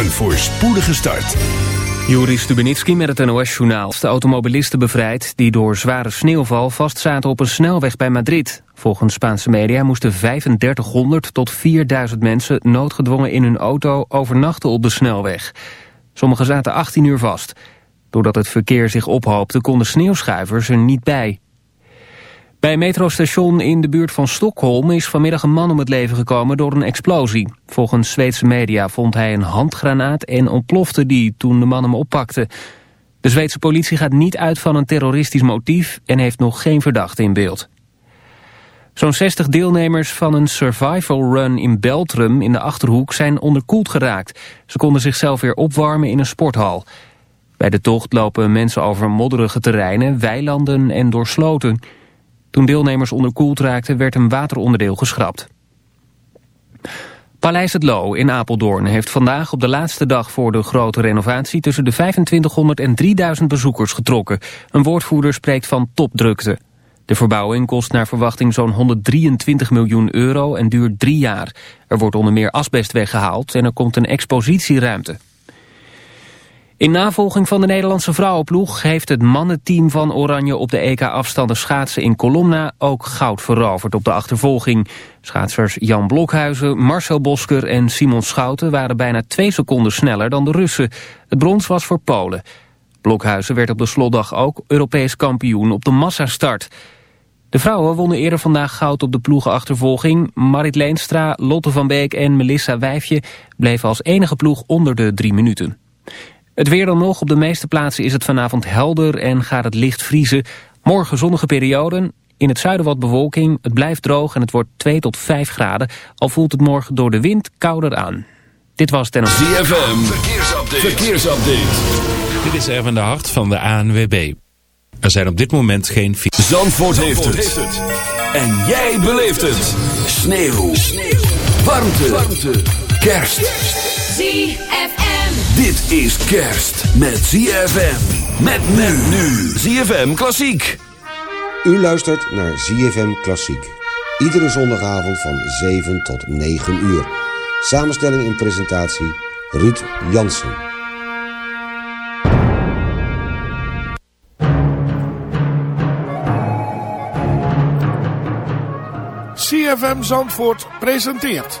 Een voorspoedige start. Joris Stubenitski met het NOS-journaal. De automobilisten bevrijd die door zware sneeuwval vastzaten op een snelweg bij Madrid. Volgens Spaanse media moesten 3500 tot 4000 mensen noodgedwongen in hun auto overnachten op de snelweg. Sommigen zaten 18 uur vast. Doordat het verkeer zich ophoopte konden sneeuwschuivers er niet bij. Bij een metrostation in de buurt van Stockholm is vanmiddag een man om het leven gekomen door een explosie. Volgens Zweedse media vond hij een handgranaat en ontplofte die toen de man hem oppakte. De Zweedse politie gaat niet uit van een terroristisch motief en heeft nog geen verdachte in beeld. Zo'n 60 deelnemers van een survival run in Beltrum in de Achterhoek zijn onderkoeld geraakt. Ze konden zichzelf weer opwarmen in een sporthal. Bij de tocht lopen mensen over modderige terreinen, weilanden en door sloten. Toen deelnemers onderkoeld raakten werd een wateronderdeel geschrapt. Paleis het Loo in Apeldoorn heeft vandaag op de laatste dag voor de grote renovatie tussen de 2500 en 3000 bezoekers getrokken. Een woordvoerder spreekt van topdrukte. De verbouwing kost naar verwachting zo'n 123 miljoen euro en duurt drie jaar. Er wordt onder meer asbest weggehaald en er komt een expositieruimte. In navolging van de Nederlandse vrouwenploeg heeft het mannenteam van Oranje op de EK-afstanden schaatsen in Colomna ook goud veroverd op de achtervolging. Schaatsers Jan Blokhuizen, Marcel Bosker en Simon Schouten waren bijna twee seconden sneller dan de Russen. Het brons was voor Polen. Blokhuizen werd op de slotdag ook Europees kampioen op de massastart. De vrouwen wonnen eerder vandaag goud op de ploegenachtervolging. Marit Leenstra, Lotte van Beek en Melissa Wijfje bleven als enige ploeg onder de drie minuten. Het weer dan nog. Op de meeste plaatsen is het vanavond helder en gaat het licht vriezen. Morgen zonnige perioden. In het zuiden wat bewolking. Het blijft droog en het wordt 2 tot 5 graden. Al voelt het morgen door de wind kouder aan. Dit was ten ZFM. Verkeersupdate. Verkeersupdate. Dit is Erwin de Hart van de ANWB. Er zijn op dit moment geen... Zandvoort, heeft, het. En jij beleeft het. Sneeuw. Sneeuw. Warmte. Warmte. Kerst. ZFM. Dit is kerst met ZFM. Met men nu. ZFM Klassiek. U luistert naar ZFM Klassiek. Iedere zondagavond van 7 tot 9 uur. Samenstelling en presentatie Ruud Jansen. CFM Zandvoort presenteert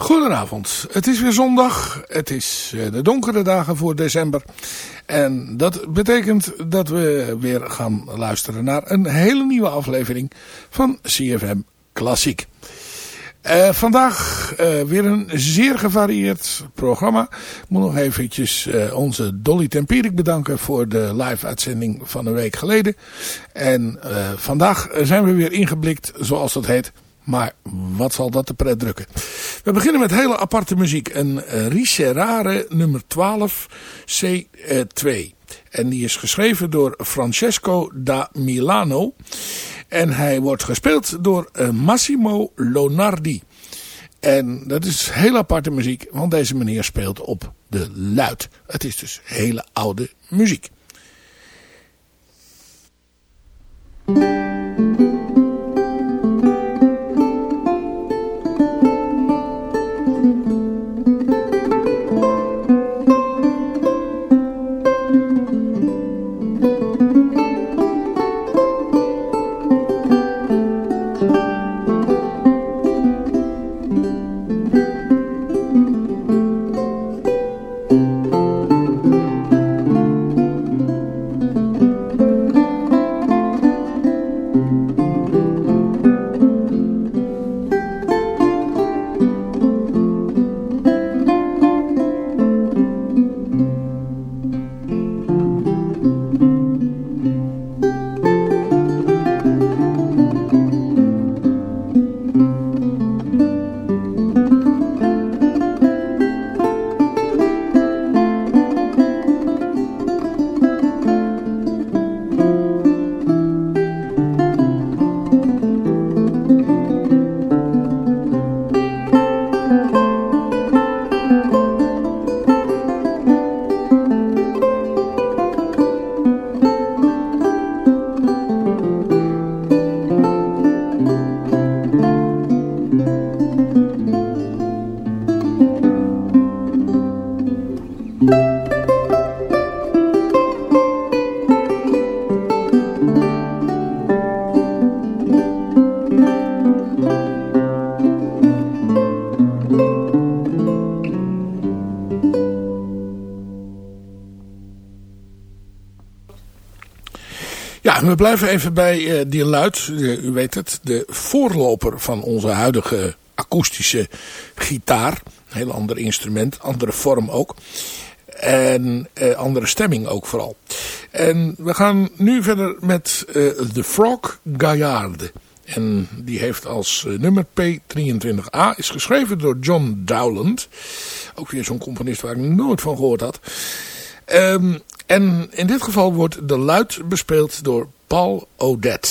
Goedenavond, het is weer zondag. Het is eh, de donkere dagen voor december. En dat betekent dat we weer gaan luisteren naar een hele nieuwe aflevering van CFM Klassiek. Uh, vandaag uh, weer een zeer gevarieerd programma. Ik moet nog eventjes onze Dolly Tempierik bedanken voor de live uitzending van een week geleden. En vandaag zijn we weer ingeblikt, zoals dat heet, maar wat zal dat de pret drukken. We beginnen met hele aparte muziek. Een Ricerare nummer 12 C2. En die is geschreven door Francesco da Milano. En hij wordt gespeeld door eh, Massimo Lonardi. En dat is hele aparte muziek, want deze meneer speelt op de luid. Het is dus hele oude muziek. We blijven even bij die luid, u weet het, de voorloper van onze huidige akoestische gitaar. Een heel ander instrument, andere vorm ook. En eh, andere stemming ook vooral. En we gaan nu verder met uh, The Frog Gaillarde. En die heeft als uh, nummer P23A. Is geschreven door John Dowland. Ook weer zo'n componist waar ik nooit van gehoord had. Um, en in dit geval wordt de luid bespeeld door Paul Odette.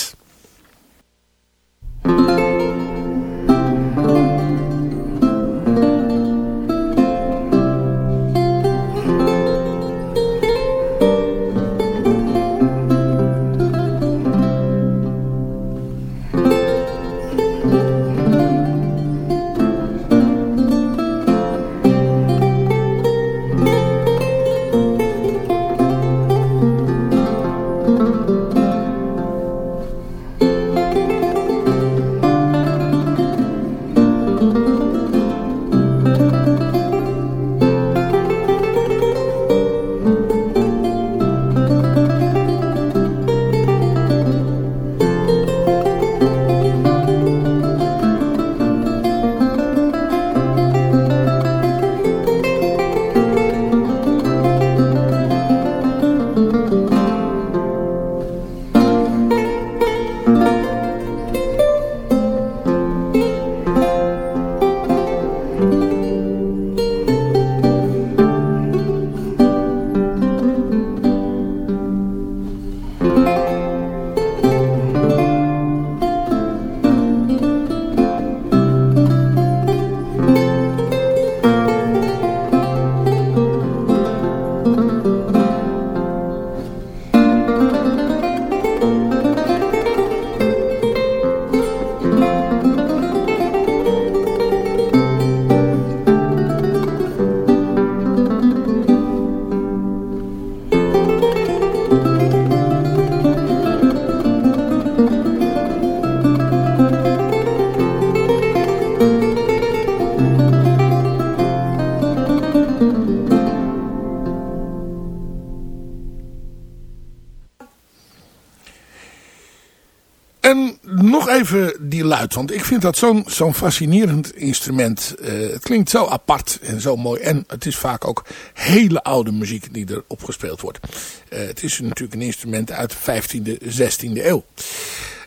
Even die luid. Want ik vind dat zo'n zo'n fascinerend instrument. Uh, het klinkt zo apart en zo mooi. En het is vaak ook hele oude muziek die er opgespeeld wordt. Uh, het is natuurlijk een instrument uit de 15e, 16e eeuw.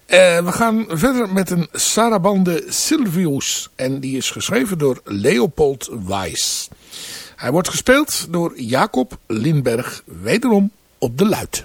Uh, we gaan verder met een Sarabande Silvius. En die is geschreven door Leopold Weiss. Hij wordt gespeeld door Jacob Lindberg, wederom op de luid.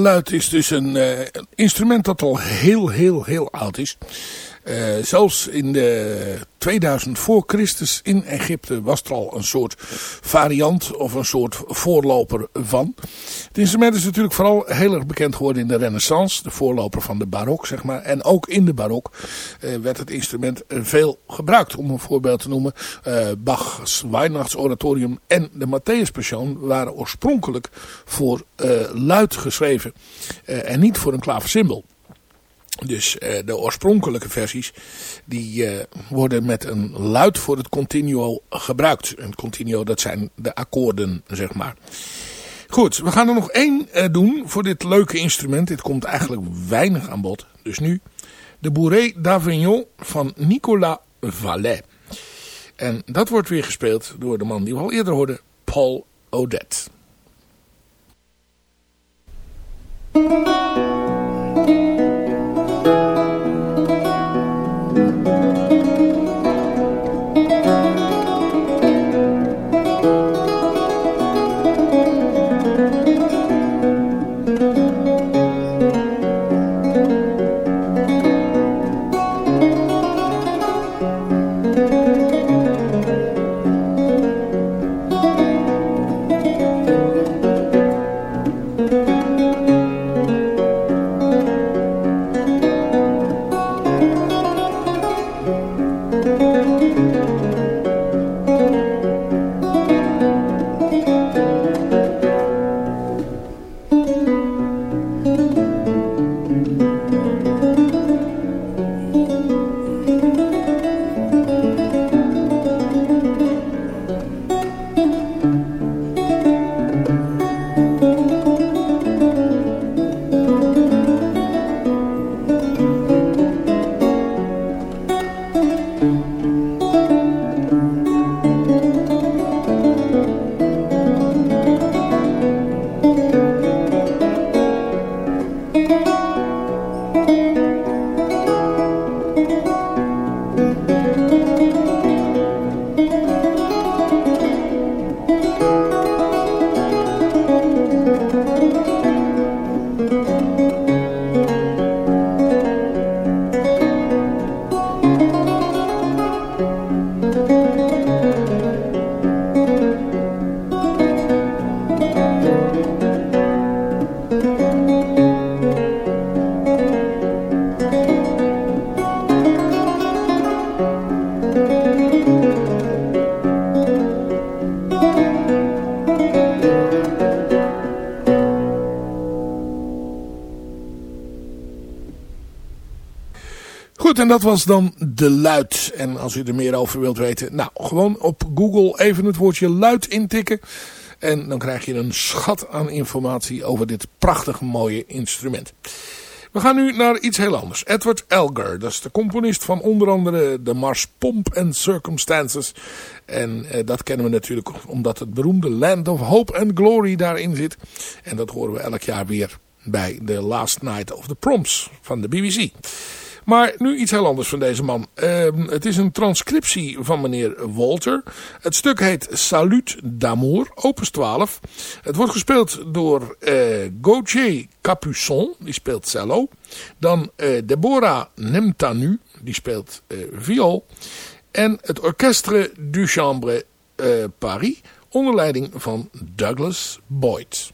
Luid is dus een, een instrument dat al heel, heel, heel oud is. Uh, zelfs in de 2000 voor Christus in Egypte was er al een soort variant of een soort voorloper van. Het instrument is natuurlijk vooral heel erg bekend geworden in de renaissance, de voorloper van de barok zeg maar. En ook in de barok uh, werd het instrument veel gebruikt. Om een voorbeeld te noemen, uh, Bach's Weihnachtsoratorium en de Matthäuspassion waren oorspronkelijk voor luid geschreven en niet voor een klaversymbol. Dus uh, de oorspronkelijke versies die uh, worden met een luid voor het continuo gebruikt. Een continuo dat zijn de akkoorden zeg maar. Goed, we gaan er nog één uh, doen voor dit leuke instrument. Dit komt eigenlijk weinig aan bod. Dus nu de Bourrée d'Avignon van Nicolas Vallet. En dat wordt weer gespeeld door de man die we al eerder hoorden, Paul Odette. En dat was dan de luid. En als u er meer over wilt weten, nou gewoon op Google even het woordje luid intikken. En dan krijg je een schat aan informatie over dit prachtig mooie instrument. We gaan nu naar iets heel anders. Edward Elgar, dat is de componist van onder andere de Mars Pomp and Circumstances. En eh, dat kennen we natuurlijk omdat het beroemde Land of Hope and Glory daarin zit. En dat horen we elk jaar weer bij The Last Night of the Proms van de BBC. Maar nu iets heel anders van deze man. Uh, het is een transcriptie van meneer Walter. Het stuk heet Salut d'amour, opus 12. Het wordt gespeeld door uh, Gauthier Capuçon, die speelt cello. Dan uh, Deborah Nemtanu, die speelt uh, viool. En het Orchestre du Chambre Paris, onder leiding van Douglas Boyd.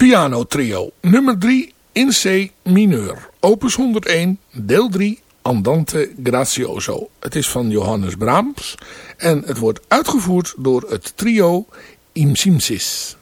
Piano trio nummer 3 in C mineur. Opus 101, deel 3, Andante Grazioso. Het is van Johannes Brahms en het wordt uitgevoerd door het trio Imsimsis.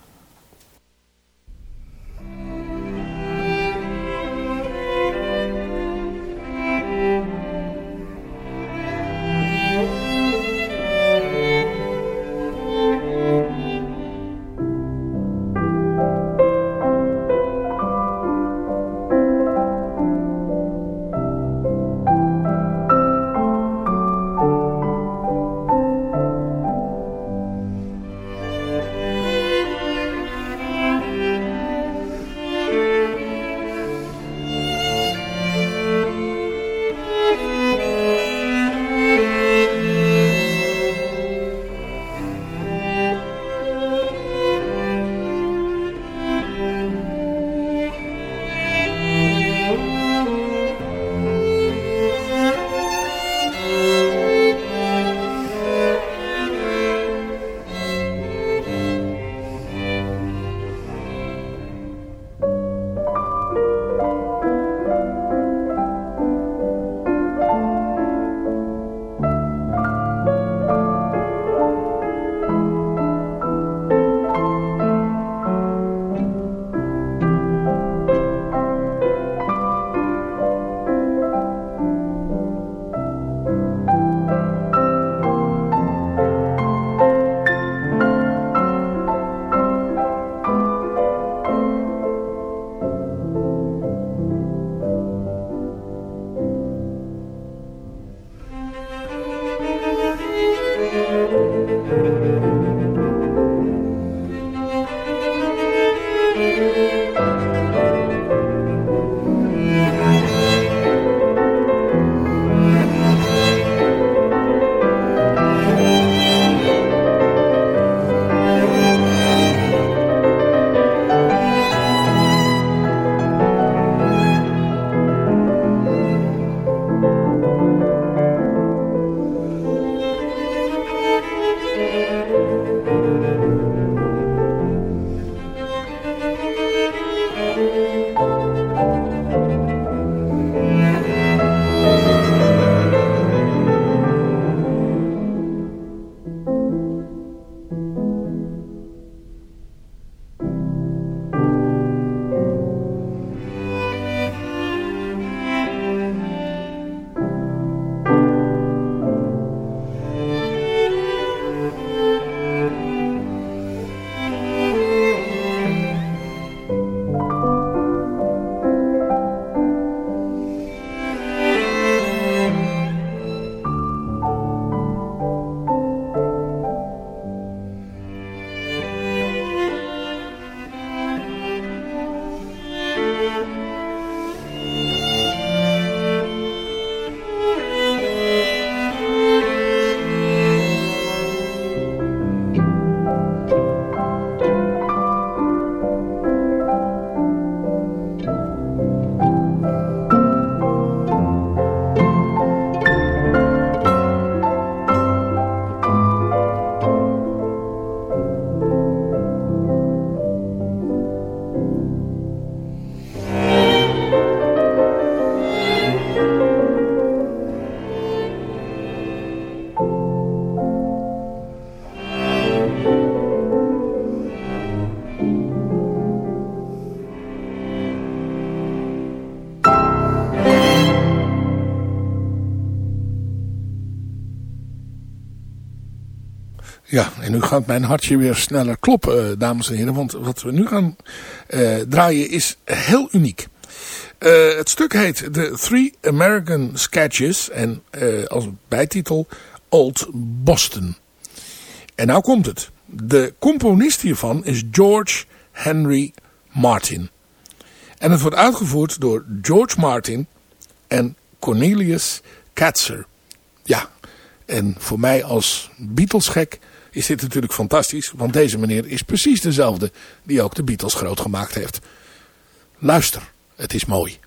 En nu gaat mijn hartje weer sneller kloppen, dames en heren. Want wat we nu gaan uh, draaien is heel uniek. Uh, het stuk heet The Three American Sketches en als bijtitel Old Boston. En nou komt het. De componist hiervan is George Henry Martin. En het wordt uitgevoerd door George Martin en Cornelius Katzer. Ja, en voor mij als Beatles-gek is dit natuurlijk fantastisch. Want deze meneer is precies dezelfde die ook de Beatles groot gemaakt heeft. Luister, het is mooi.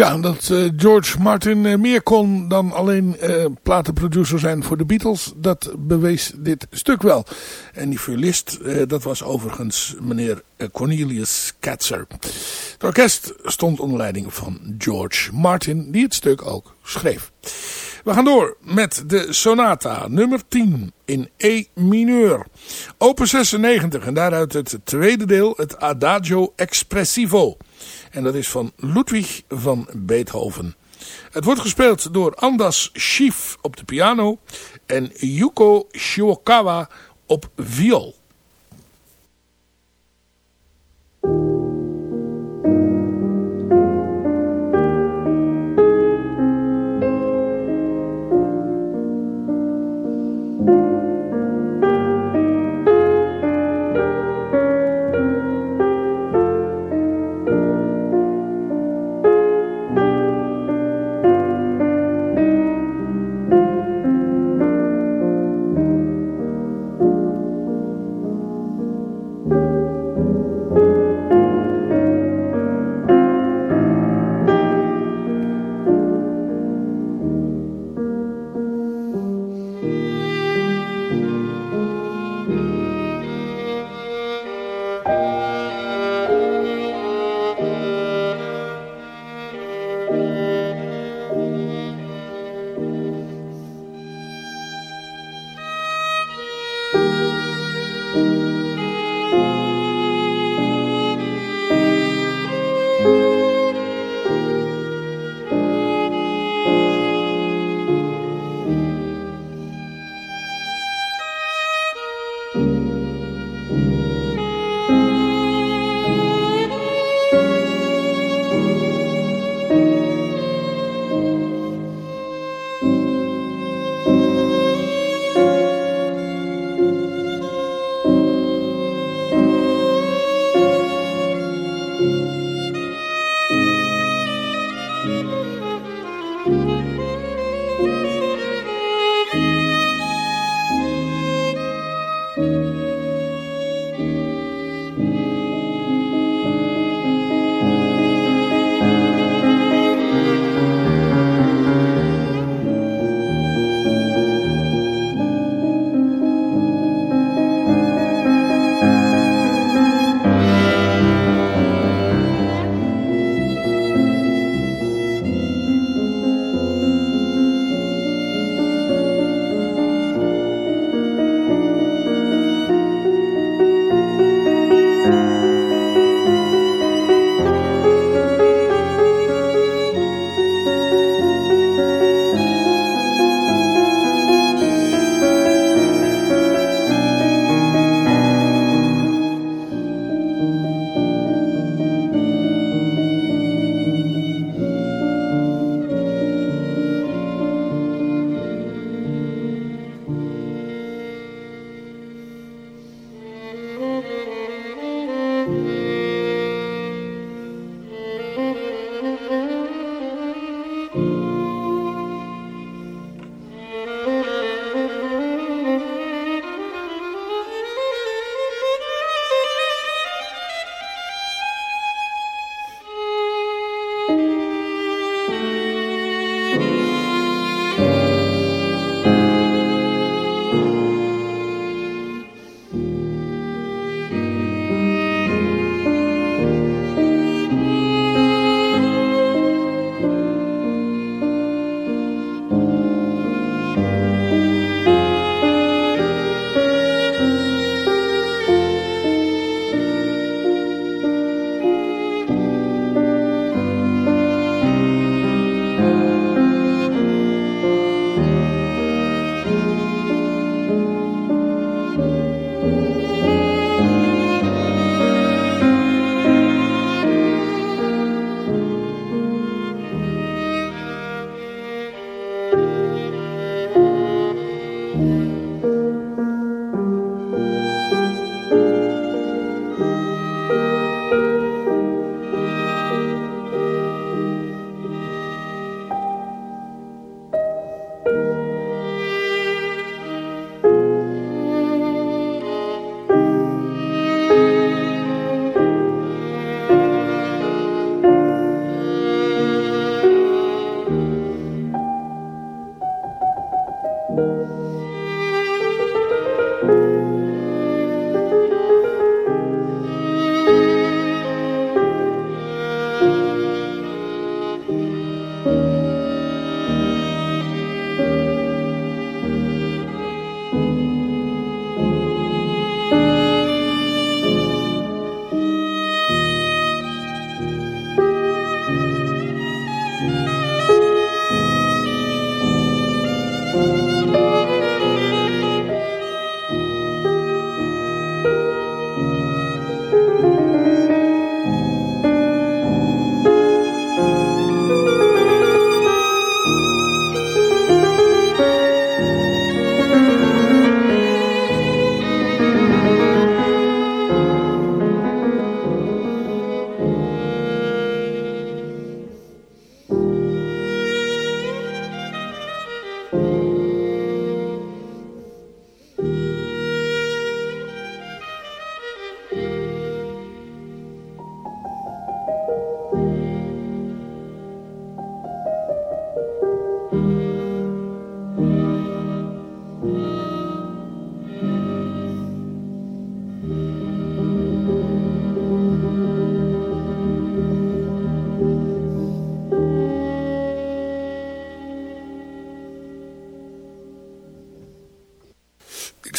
Ja, dat uh, George Martin uh, meer kon dan alleen uh, platenproducer zijn voor de Beatles, dat bewees dit stuk wel. En die violist, dat was overigens meneer Cornelius Katzer. Het orkest stond onder leiding van George Martin, die het stuk ook schreef. We gaan door met de sonata nummer 10 in E mineur. Open 96 en daaruit het tweede deel, het Adagio Expressivo. En dat is van Ludwig van Beethoven. Het wordt gespeeld door Andas Schief op de piano en Yuko Shiokawa op viool.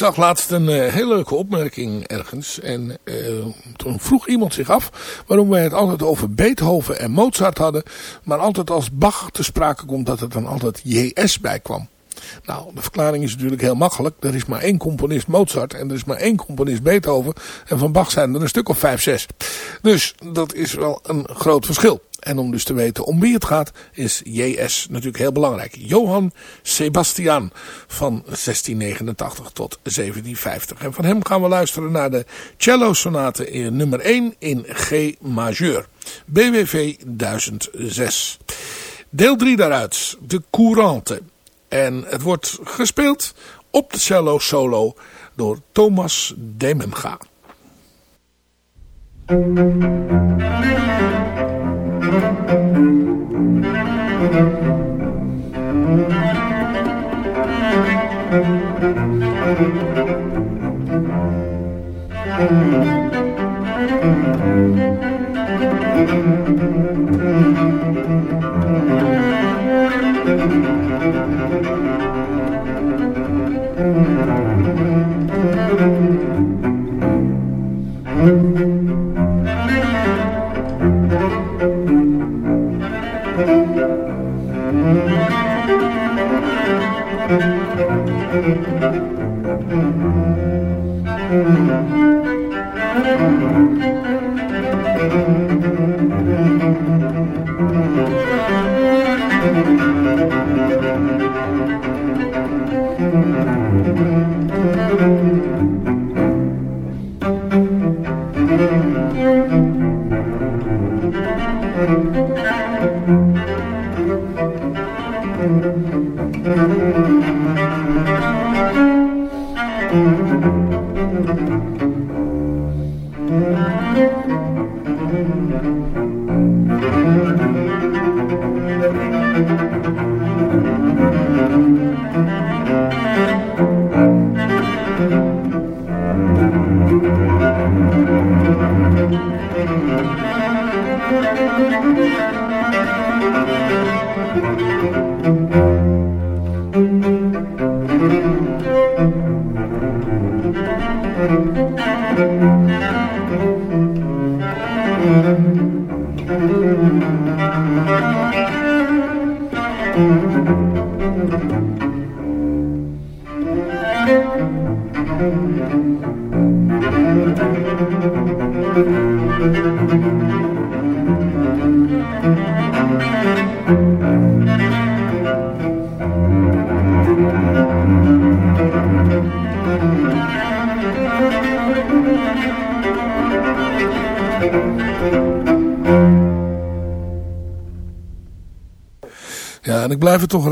Zag laatst een uh, hele leuke opmerking ergens. En uh, toen vroeg iemand zich af waarom wij het altijd over Beethoven en Mozart hadden. Maar altijd als Bach te sprake komt dat er dan altijd JS bij kwam. Nou, de verklaring is natuurlijk heel makkelijk. Er is maar één componist Mozart en er is maar één componist Beethoven. En van Bach zijn er een stuk of vijf, zes. Dus dat is wel een groot verschil. En om dus te weten om wie het gaat, is JS natuurlijk heel belangrijk. Johann Sebastian van 1689 tot 1750. En van hem gaan we luisteren naar de cello sonate in nummer 1 in G majeur. BWV 1006. Deel 3 daaruit, de Courante. En het wordt gespeeld op de cello solo door Thomas Demenga. En ik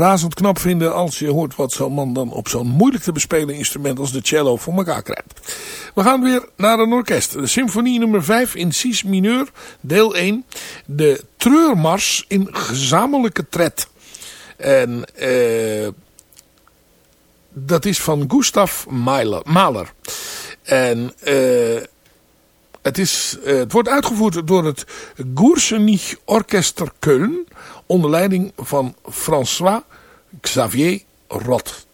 razend knap vinden als je hoort wat zo'n man dan op zo'n moeilijk te bespelen instrument als de cello voor elkaar krijgt. We gaan weer naar een orkest. De symfonie nummer 5 in Cis mineur, deel 1. De treurmars in gezamenlijke tred. En eh, dat is van Gustav Mahler. En eh, het, is, uh, het wordt uitgevoerd door het Goersenich Orchester Köln onder leiding van François Xavier Roth.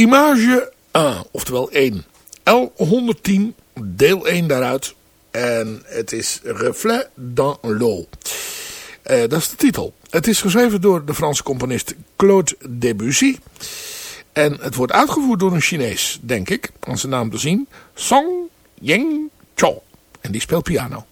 Image 1, oftewel 1. L110, deel 1 daaruit. En het is Reflet dans l'eau. Uh, dat is de titel. Het is geschreven door de Franse componist Claude Debussy. En het wordt uitgevoerd door een Chinees, denk ik, aan zijn naam te zien. Song Ying Cho. En die speelt piano.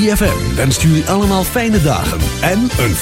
ZFM wenst jullie allemaal fijne dagen en een